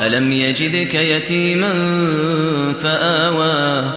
ألم يجدك يتيما فآوى